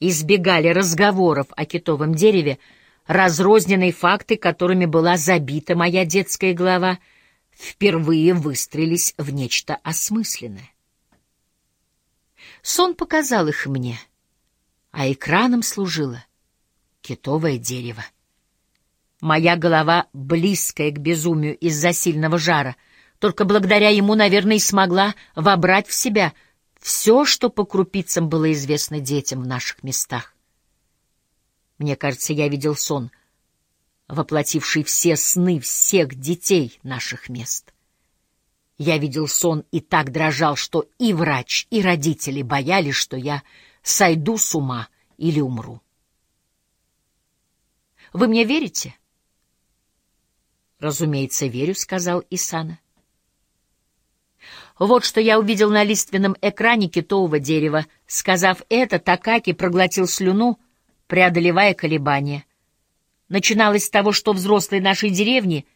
избегали разговоров о китовом дереве, разрозненные факты, которыми была забита моя детская голова, впервые выстрелились в нечто осмысленное. Сон показал их мне, а экраном служило китовое дерево. Моя голова, близкая к безумию из-за сильного жара, только благодаря ему, наверное, и смогла вобрать в себя все, что по крупицам было известно детям в наших местах. Мне кажется, я видел сон, воплотивший все сны всех детей наших мест. Я видел сон и так дрожал, что и врач, и родители боялись, что я сойду с ума или умру. Вы мне верите? Разумеется, верю, сказал Исана. Вот что я увидел на лиственном экране китового дерева. Сказав это, Такаки проглотил слюну, преодолевая колебания. Начиналось с того, что взрослые нашей деревни,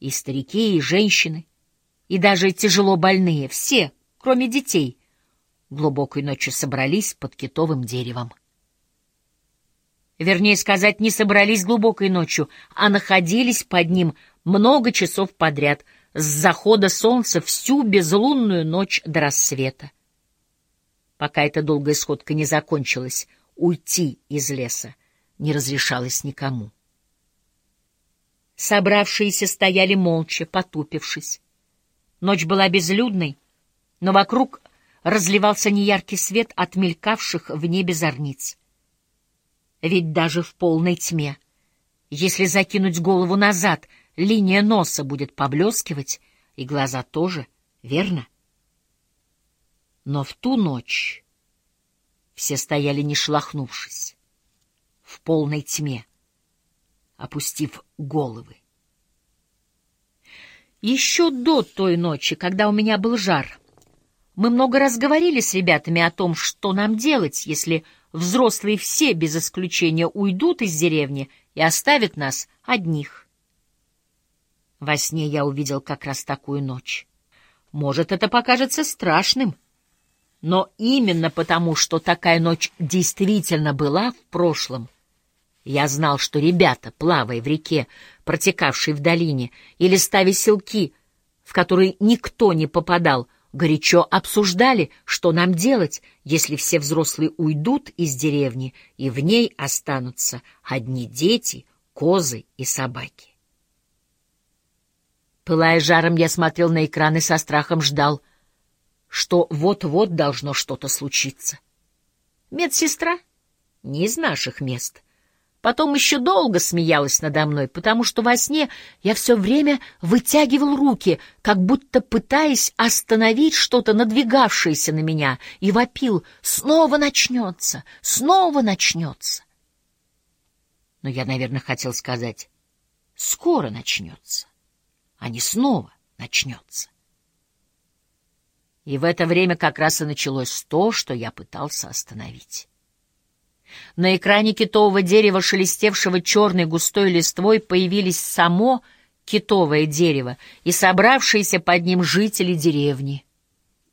и старики, и женщины, и даже тяжело больные, все, кроме детей, глубокой ночью собрались под китовым деревом. Вернее сказать, не собрались глубокой ночью, а находились под ним много часов подряд, с захода солнца всю безлунную ночь до рассвета. Пока эта долгая сходка не закончилась, уйти из леса не разрешалось никому. Собравшиеся стояли молча, потупившись. Ночь была безлюдной, но вокруг разливался неяркий свет от мелькавших в небе зорниц. Ведь даже в полной тьме, если закинуть голову назад, линия носа будет поблескивать, и глаза тоже, верно? Но в ту ночь все стояли не шлахнувшись, в полной тьме, опустив головы. Еще до той ночи, когда у меня был жар, мы много раз говорили с ребятами о том, что нам делать, если взрослые все без исключения уйдут из деревни и оставят нас одних. Во сне я увидел как раз такую ночь. Может, это покажется страшным, но именно потому, что такая ночь действительно была в прошлом, я знал, что ребята, плавая в реке, протекавшей в долине, или ставя селки, в которые никто не попадал, — горячо обсуждали, что нам делать, если все взрослые уйдут из деревни, и в ней останутся одни дети, козы и собаки. Пылая жаром, я смотрел на экран и со страхом ждал, что вот-вот должно что-то случиться. Медсестра? Не из наших мест — Потом еще долго смеялась надо мной, потому что во сне я все время вытягивал руки, как будто пытаясь остановить что-то надвигавшееся на меня, и вопил «Снова начнется! Снова начнется!» Но я, наверное, хотел сказать «Скоро начнется, а не снова начнется». И в это время как раз и началось то, что я пытался остановить. На экране китового дерева, шелестевшего черной густой листвой, появились само китовое дерево и собравшиеся под ним жители деревни.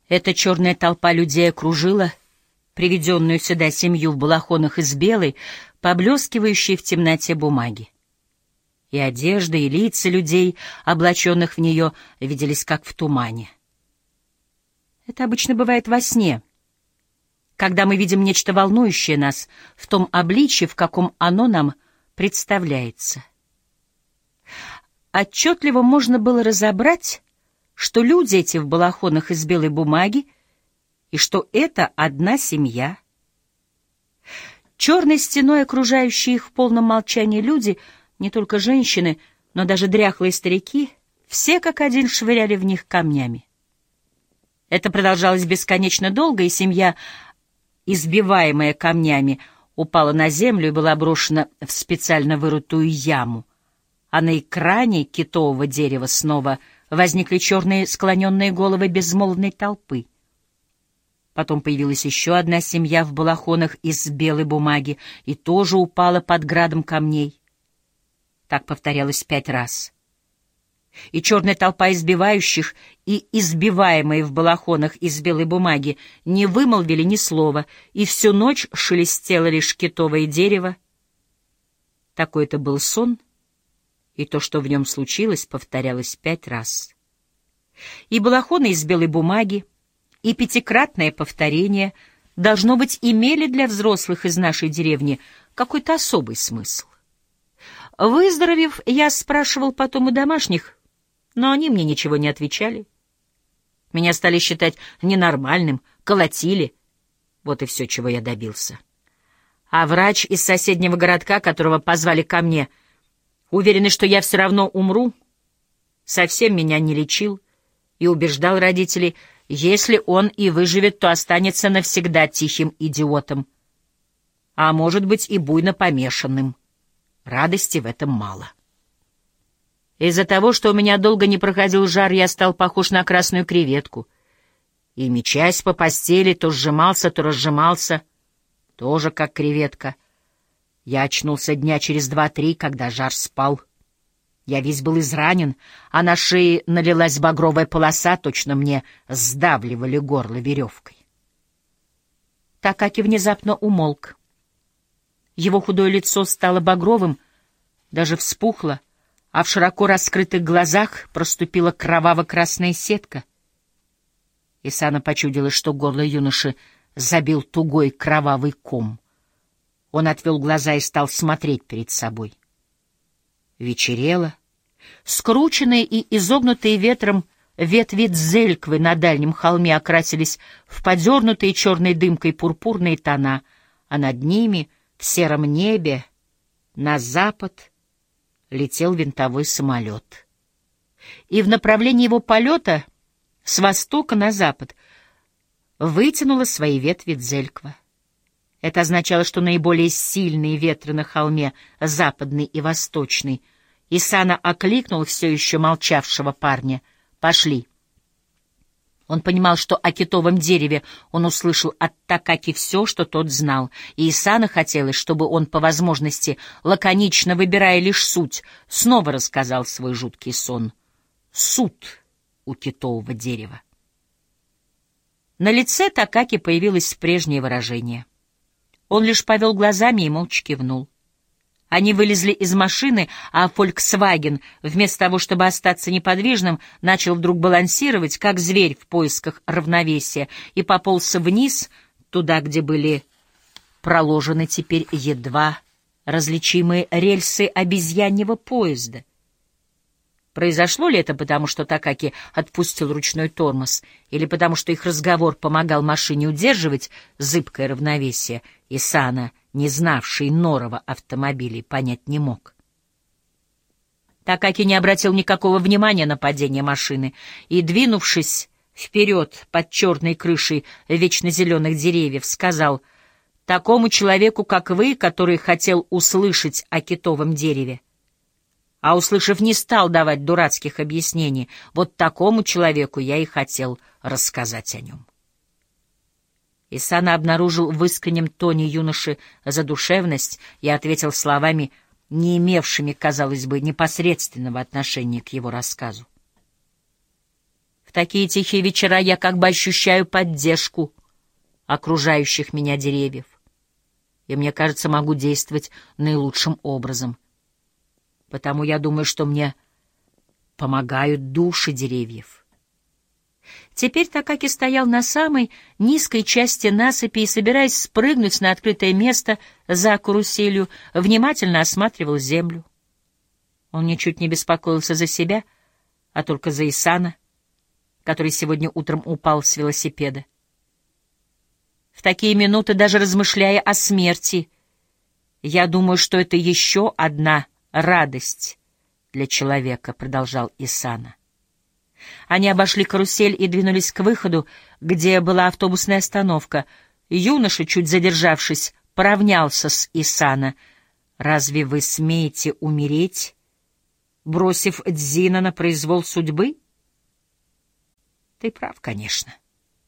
Эта черная толпа людей окружила приведенную сюда семью в балахонах из белой, поблескивающей в темноте бумаги. И одежда, и лица людей, облаченных в нее, виделись как в тумане. Это обычно бывает во сне — когда мы видим нечто волнующее нас в том обличье, в каком оно нам представляется. Отчетливо можно было разобрать, что люди эти в балахонах из белой бумаги, и что это одна семья. Черной стеной окружающие их в полном молчании люди, не только женщины, но даже дряхлые старики, все как один швыряли в них камнями. Это продолжалось бесконечно долго, и семья избиваемая камнями, упала на землю и была брошена в специально вырытую яму. А на экране китового дерева снова возникли черные склоненные головы безмолвной толпы. Потом появилась еще одна семья в балахонах из белой бумаги и тоже упала под градом камней. Так повторялось пять раз. и черная толпа избивающих и избиваемые в балахонах из белой бумаги не вымолвили ни слова, и всю ночь шелестело лишь китовое дерево. Такой это был сон, и то, что в нем случилось, повторялось пять раз. И балахоны из белой бумаги, и пятикратное повторение, должно быть, имели для взрослых из нашей деревни какой-то особый смысл. Выздоровев, я спрашивал потом у домашних, но они мне ничего не отвечали. Меня стали считать ненормальным, колотили. Вот и все, чего я добился. А врач из соседнего городка, которого позвали ко мне, уверенный, что я все равно умру, совсем меня не лечил и убеждал родителей, если он и выживет, то останется навсегда тихим идиотом, а может быть и буйно помешанным. Радости в этом мало. Из-за того, что у меня долго не проходил жар, я стал похож на красную креветку. И, мечась по постели, то сжимался, то разжимался, тоже как креветка. Я очнулся дня через два-три, когда жар спал. Я весь был изранен, а на шее налилась багровая полоса, точно мне сдавливали горло веревкой. Такаки внезапно умолк. Его худое лицо стало багровым, даже вспухло, а в широко раскрытых глазах проступила кроваво-красная сетка. Исана почудила, что горло юноши забил тугой кровавый ком. Он отвел глаза и стал смотреть перед собой. Вечерело. Скрученные и изогнутые ветром ветви дзельквы на дальнем холме окрасились в подернутые черной дымкой пурпурные тона, а над ними — в сером небе на запад летел винтовой самолет. И в направлении его полета с востока на запад вытянула свои ветви Дзельква. Это означало, что наиболее сильные ветры на холме, западный и восточный, Исана окликнул все еще молчавшего парня. «Пошли». Он понимал, что о китовом дереве он услышал от Такаки все, что тот знал, и Исана хотелось, чтобы он, по возможности, лаконично выбирая лишь суть, снова рассказал свой жуткий сон. Суд у китового дерева. На лице Такаки появилось прежнее выражение. Он лишь повел глазами и молча кивнул. Они вылезли из машины, а «Фольксваген», вместо того, чтобы остаться неподвижным, начал вдруг балансировать, как зверь в поисках равновесия, и поползся вниз, туда, где были проложены теперь едва различимые рельсы обезьяньего поезда. Произошло ли это потому, что Такаки отпустил ручной тормоз, или потому, что их разговор помогал машине удерживать зыбкое равновесие, и Сана не знавший Норова автомобилей, понять не мог. Такаки не обратил никакого внимания на падение машины и, двинувшись вперед под черной крышей вечно зеленых деревьев, сказал «Такому человеку, как вы, который хотел услышать о китовом дереве, а, услышав, не стал давать дурацких объяснений, вот такому человеку я и хотел рассказать о нем». Исана обнаружил в искреннем тоне юноши задушевность и ответил словами, не имевшими, казалось бы, непосредственного отношения к его рассказу. В такие тихие вечера я как бы ощущаю поддержку окружающих меня деревьев, и мне кажется, могу действовать наилучшим образом. Потому я думаю, что мне помогают души деревьев. Теперь Такаки стоял на самой низкой части насыпи и, собираясь спрыгнуть на открытое место за каруселью, внимательно осматривал землю. Он ничуть не беспокоился за себя, а только за Исана, который сегодня утром упал с велосипеда. В такие минуты, даже размышляя о смерти, я думаю, что это еще одна радость для человека, — продолжал Исана. Они обошли карусель и двинулись к выходу, где была автобусная остановка. Юноша, чуть задержавшись, поравнялся с Исана. «Разве вы смеете умереть, бросив Дзина на произвол судьбы?» «Ты прав, конечно».